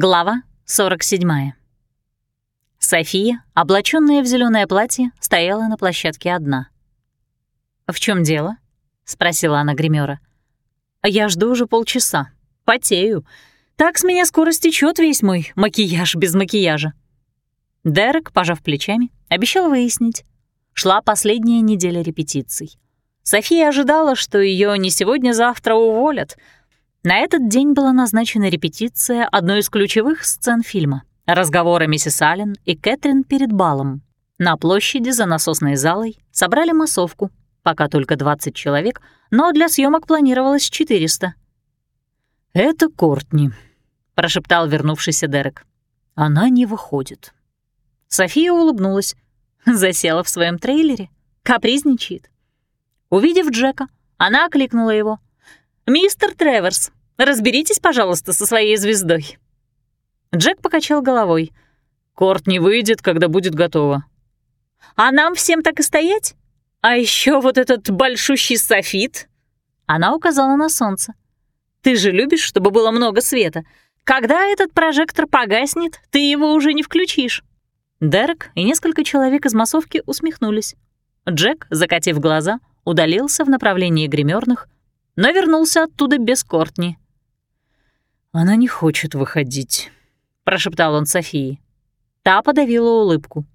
Глава 47. София, облаченная в зеленое платье, стояла на площадке одна. «В чем дело?» — спросила она гримера. «Я жду уже полчаса. Потею. Так с меня скоро стечет весь мой макияж без макияжа». Дерек, пожав плечами, обещал выяснить. Шла последняя неделя репетиций. София ожидала, что ее не сегодня-завтра уволят — на этот день была назначена репетиция одной из ключевых сцен фильма — разговора миссис Аллен и Кэтрин перед балом. На площади за насосной залой собрали массовку, пока только 20 человек, но для съемок планировалось 400. «Это Кортни», — прошептал вернувшийся Дерек. «Она не выходит». София улыбнулась. Засела в своем трейлере. Капризничает. Увидев Джека, она окликнула его — «Мистер Треворс, разберитесь, пожалуйста, со своей звездой». Джек покачал головой. «Корт не выйдет, когда будет готова». «А нам всем так и стоять? А еще вот этот большущий софит?» Она указала на солнце. «Ты же любишь, чтобы было много света. Когда этот прожектор погаснет, ты его уже не включишь». Дерек и несколько человек из массовки усмехнулись. Джек, закатив глаза, удалился в направлении гримерных, но вернулся оттуда без Кортни. «Она не хочет выходить», — прошептал он Софии. Та подавила улыбку.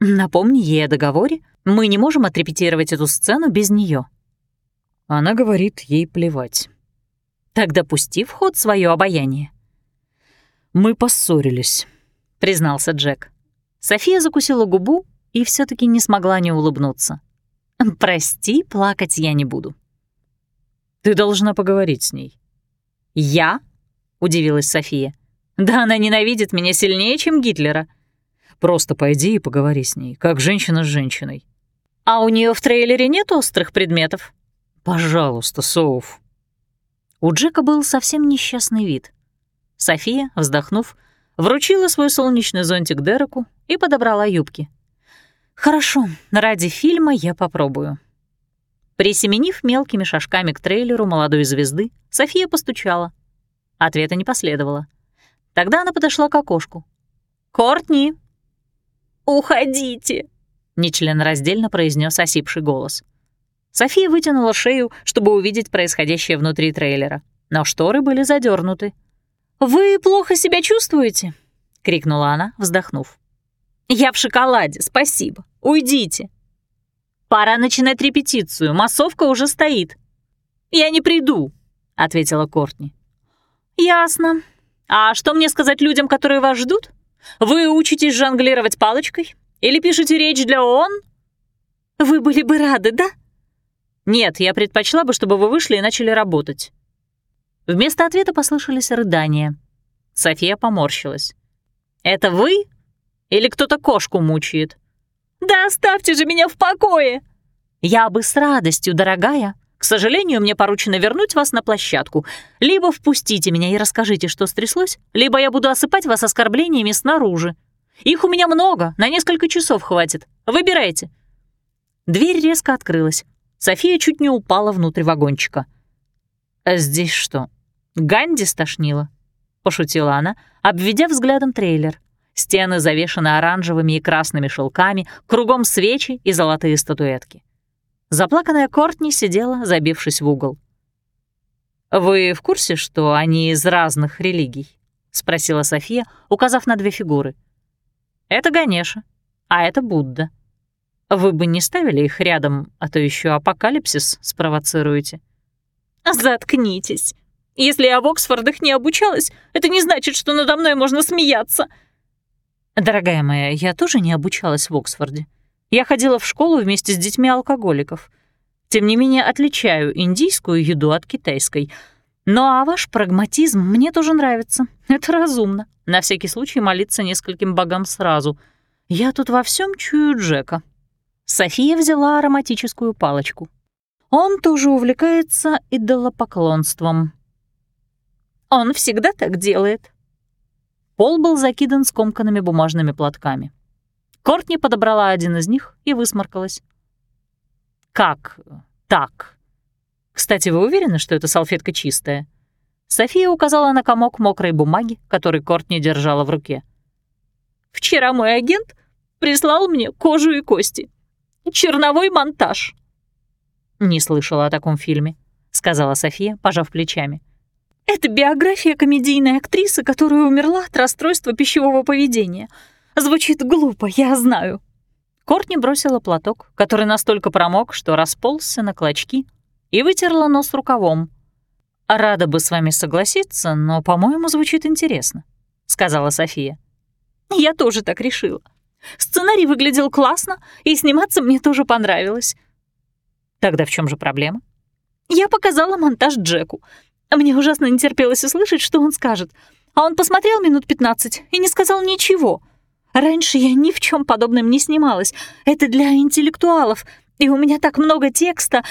«Напомни ей о договоре. Мы не можем отрепетировать эту сцену без нее. Она говорит, ей плевать. «Тогда пусти в ход свое обаяние». «Мы поссорились», — признался Джек. София закусила губу и все таки не смогла не улыбнуться. «Прости, плакать я не буду. Ты должна поговорить с ней». «Я?» — удивилась София. «Да она ненавидит меня сильнее, чем Гитлера». «Просто пойди и поговори с ней, как женщина с женщиной». «А у нее в трейлере нет острых предметов?» «Пожалуйста, Соуф». У Джека был совсем несчастный вид. София, вздохнув, вручила свой солнечный зонтик Дереку и подобрала юбки. «Хорошо, ради фильма я попробую». Присеменив мелкими шажками к трейлеру молодой звезды, София постучала. Ответа не последовало. Тогда она подошла к окошку. «Кортни!» «Уходите!» — нечленораздельно произнес осипший голос. София вытянула шею, чтобы увидеть происходящее внутри трейлера, но шторы были задернуты. «Вы плохо себя чувствуете?» — крикнула она, вздохнув. «Я в шоколаде, спасибо. Уйдите!» Пора начинать репетицию, массовка уже стоит». «Я не приду», — ответила Кортни. «Ясно. А что мне сказать людям, которые вас ждут? Вы учитесь жонглировать палочкой? Или пишете речь для ООН?» «Вы были бы рады, да?» «Нет, я предпочла бы, чтобы вы вышли и начали работать». Вместо ответа послышались рыдания. София поморщилась. «Это вы? Или кто-то кошку мучает?» «Да оставьте же меня в покое!» «Я бы с радостью, дорогая. Сожалению, мне поручено вернуть вас на площадку. Либо впустите меня и расскажите, что стряслось, либо я буду осыпать вас оскорблениями снаружи. Их у меня много, на несколько часов хватит. Выбирайте». Дверь резко открылась. София чуть не упала внутрь вагончика. «А здесь что, Ганди стошнила?» — пошутила она, обведя взглядом трейлер. Стены завешаны оранжевыми и красными шелками, кругом свечи и золотые статуэтки. Заплаканная Кортни сидела, забившись в угол. «Вы в курсе, что они из разных религий?» — спросила София, указав на две фигуры. «Это Ганеша, а это Будда. Вы бы не ставили их рядом, а то еще апокалипсис спровоцируете». «Заткнитесь. Если я в Оксфордах не обучалась, это не значит, что надо мной можно смеяться», Дорогая моя, я тоже не обучалась в Оксфорде. Я ходила в школу вместе с детьми алкоголиков. Тем не менее, отличаю индийскую еду от китайской. Ну а ваш прагматизм мне тоже нравится. Это разумно. На всякий случай молиться нескольким богам сразу. Я тут во всем чую Джека. София взяла ароматическую палочку. Он тоже увлекается идолопоклонством. Он всегда так делает, Пол был закидан скомканными бумажными платками. Кортни подобрала один из них и высморкалась. «Как так? Кстати, вы уверены, что эта салфетка чистая?» София указала на комок мокрой бумаги, который Кортни держала в руке. «Вчера мой агент прислал мне кожу и кости. Черновой монтаж». «Не слышала о таком фильме», — сказала София, пожав плечами. «Это биография комедийной актрисы, которая умерла от расстройства пищевого поведения. Звучит глупо, я знаю». Кортни бросила платок, который настолько промок, что расползся на клочки, и вытерла нос рукавом. «Рада бы с вами согласиться, но, по-моему, звучит интересно», — сказала София. «Я тоже так решила. Сценарий выглядел классно, и сниматься мне тоже понравилось. Тогда в чем же проблема? Я показала монтаж Джеку. Мне ужасно не терпелось услышать, что он скажет. А он посмотрел минут 15 и не сказал ничего. Раньше я ни в чем подобном не снималась. Это для интеллектуалов, и у меня так много текста.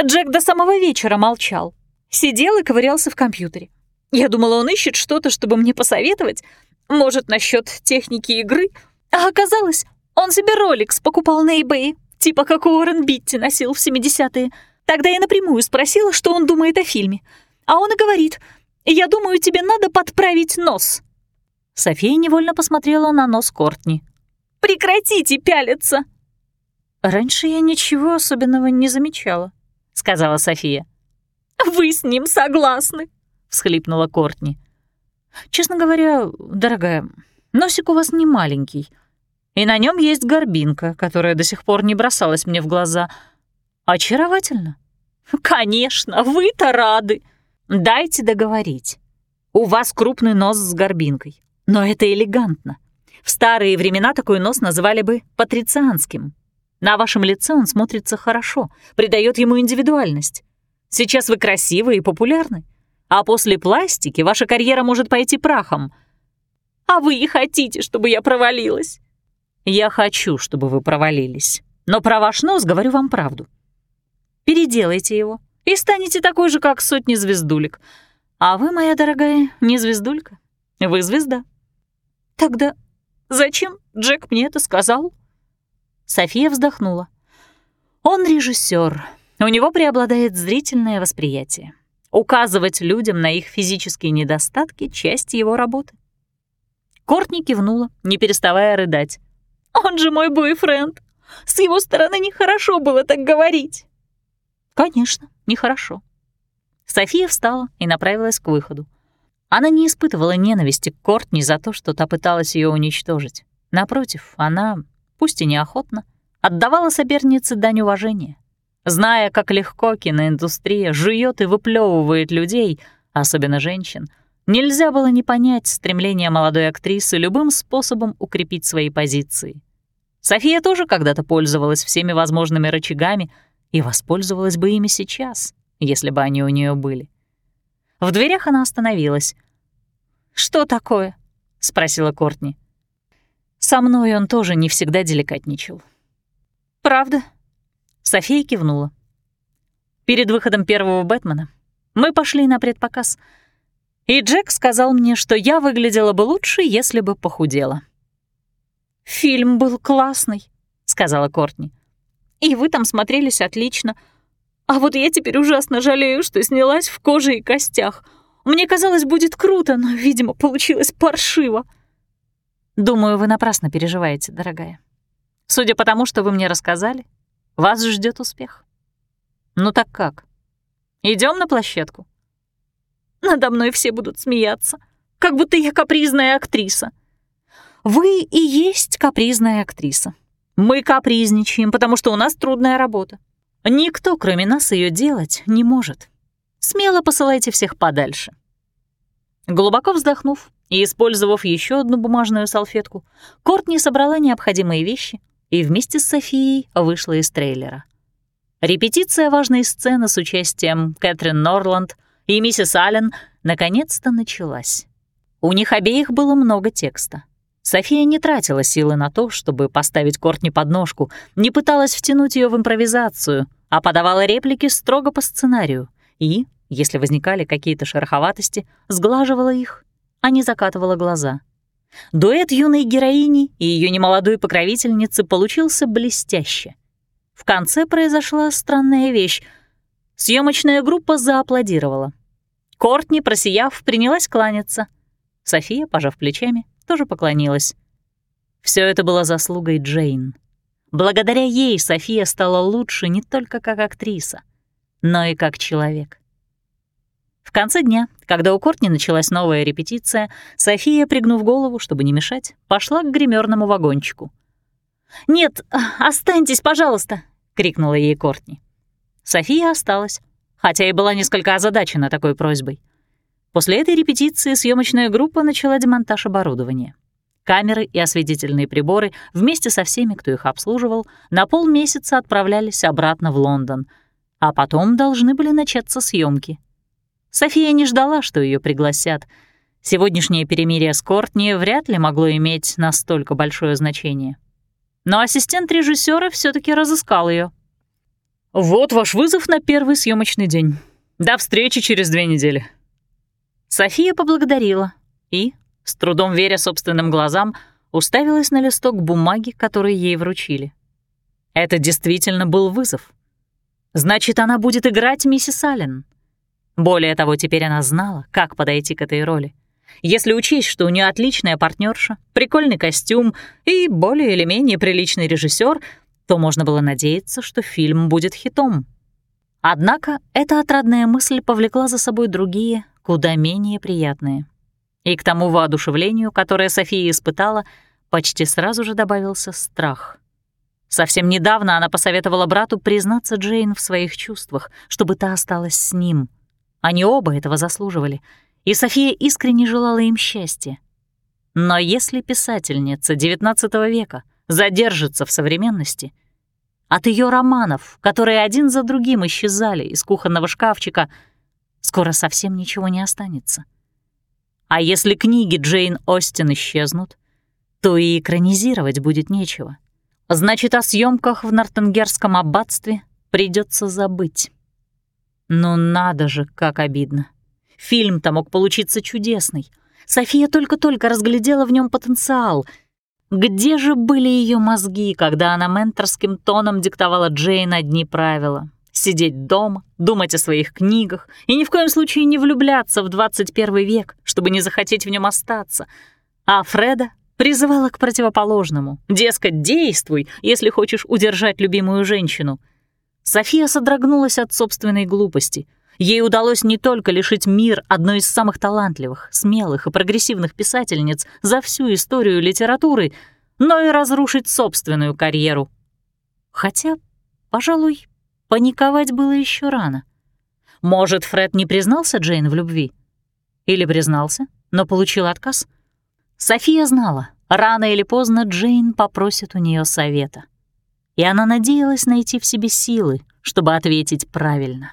Джек до самого вечера молчал. Сидел и ковырялся в компьютере. Я думала, он ищет что-то, чтобы мне посоветовать. Может, насчет техники игры — а оказалось, он себе роликс покупал на eBay, типа как Уоррен Битти носил в 70-е. Тогда я напрямую спросила, что он думает о фильме. А он и говорит, «Я думаю, тебе надо подправить нос». София невольно посмотрела на нос Кортни. «Прекратите пялиться!» «Раньше я ничего особенного не замечала», — сказала София. «Вы с ним согласны», — всхлипнула Кортни. «Честно говоря, дорогая, Носик у вас не маленький, и на нем есть горбинка, которая до сих пор не бросалась мне в глаза. Очаровательно. Конечно, вы-то рады. Дайте договорить. У вас крупный нос с горбинкой, но это элегантно. В старые времена такой нос называли бы патрицианским. На вашем лице он смотрится хорошо, придает ему индивидуальность. Сейчас вы красивы и популярны, а после пластики ваша карьера может пойти прахом — а вы и хотите, чтобы я провалилась. Я хочу, чтобы вы провалились. Но про ваш нос говорю вам правду. Переделайте его и станете такой же, как сотни звездулек. А вы, моя дорогая, не звездулька. Вы звезда. Тогда зачем Джек мне это сказал? София вздохнула. Он режиссер. У него преобладает зрительное восприятие. Указывать людям на их физические недостатки — часть его работы. Кортни кивнула, не переставая рыдать. «Он же мой бойфренд! С его стороны нехорошо было так говорить!» «Конечно, нехорошо». София встала и направилась к выходу. Она не испытывала ненависти к Кортни за то, что та пыталась ее уничтожить. Напротив, она, пусть и неохотно, отдавала сопернице дань уважения. Зная, как легко киноиндустрия жует и выплевывает людей, особенно женщин, Нельзя было не понять стремление молодой актрисы любым способом укрепить свои позиции. София тоже когда-то пользовалась всеми возможными рычагами и воспользовалась бы ими сейчас, если бы они у нее были. В дверях она остановилась. «Что такое?» — спросила Кортни. «Со мной он тоже не всегда деликатничал». «Правда?» София кивнула. Перед выходом первого «Бэтмена» мы пошли на предпоказ — и Джек сказал мне, что я выглядела бы лучше, если бы похудела. «Фильм был классный», — сказала Кортни. «И вы там смотрелись отлично. А вот я теперь ужасно жалею, что снялась в коже и костях. Мне казалось, будет круто, но, видимо, получилось паршиво». «Думаю, вы напрасно переживаете, дорогая. Судя по тому, что вы мне рассказали, вас ждет успех. Ну так как? Идем на площадку?» Надо мной все будут смеяться, как будто я капризная актриса. Вы и есть капризная актриса. Мы капризничаем, потому что у нас трудная работа. Никто, кроме нас, ее делать не может. Смело посылайте всех подальше. Глубоко вздохнув и использовав еще одну бумажную салфетку, Кортни собрала необходимые вещи и вместе с Софией вышла из трейлера. Репетиция важной сцены с участием Кэтрин Норланд и миссис Аллен наконец-то началась. У них обеих было много текста. София не тратила силы на то, чтобы поставить Кортни под ножку, не пыталась втянуть ее в импровизацию, а подавала реплики строго по сценарию и, если возникали какие-то шероховатости, сглаживала их, а не закатывала глаза. Дуэт юной героини и ее немолодой покровительницы получился блестяще. В конце произошла странная вещь — Съемочная группа зааплодировала. Кортни, просияв, принялась кланяться. София, пожав плечами, тоже поклонилась. Все это было заслугой Джейн. Благодаря ей София стала лучше не только как актриса, но и как человек. В конце дня, когда у Кортни началась новая репетиция, София, пригнув голову, чтобы не мешать, пошла к гримерному вагончику. «Нет, останьтесь, пожалуйста!» — крикнула ей Кортни. София осталась, хотя и была несколько озадачена такой просьбой. После этой репетиции съемочная группа начала демонтаж оборудования. Камеры и осветительные приборы вместе со всеми, кто их обслуживал, на полмесяца отправлялись обратно в Лондон, а потом должны были начаться съемки. София не ждала, что ее пригласят. Сегодняшнее перемирие с Кортни вряд ли могло иметь настолько большое значение. Но ассистент режиссера все таки разыскал ее. «Вот ваш вызов на первый съемочный день. До встречи через две недели». София поблагодарила и, с трудом веря собственным глазам, уставилась на листок бумаги, который ей вручили. Это действительно был вызов. Значит, она будет играть миссис Аллен. Более того, теперь она знала, как подойти к этой роли. Если учесть, что у нее отличная партнерша, прикольный костюм и более или менее приличный режиссер, то можно было надеяться, что фильм будет хитом. Однако эта отрадная мысль повлекла за собой другие, куда менее приятные. И к тому воодушевлению, которое София испытала, почти сразу же добавился страх. Совсем недавно она посоветовала брату признаться Джейн в своих чувствах, чтобы та осталась с ним — они оба этого заслуживали, и София искренне желала им счастья. Но если писательница XIX века задержится в современности, от ее романов, которые один за другим исчезали из кухонного шкафчика, скоро совсем ничего не останется. А если книги Джейн Остин исчезнут, то и экранизировать будет нечего. Значит, о съемках в Нортенгерском аббатстве придется забыть. Ну надо же, как обидно. Фильм-то мог получиться чудесный. София только-только разглядела в нем потенциал. Где же были ее мозги, когда она менторским тоном диктовала Джейн одни правила? Сидеть дома, думать о своих книгах и ни в коем случае не влюбляться в 21 век, чтобы не захотеть в нем остаться. А Фреда призывала к противоположному. Дескать, действуй, если хочешь удержать любимую женщину — София содрогнулась от собственной глупости. Ей удалось не только лишить мир одной из самых талантливых, смелых и прогрессивных писательниц за всю историю литературы, но и разрушить собственную карьеру. Хотя, пожалуй, паниковать было еще рано. Может, Фред не признался Джейн в любви? Или признался, но получил отказ? София знала, рано или поздно Джейн попросит у нее совета и она надеялась найти в себе силы, чтобы ответить правильно.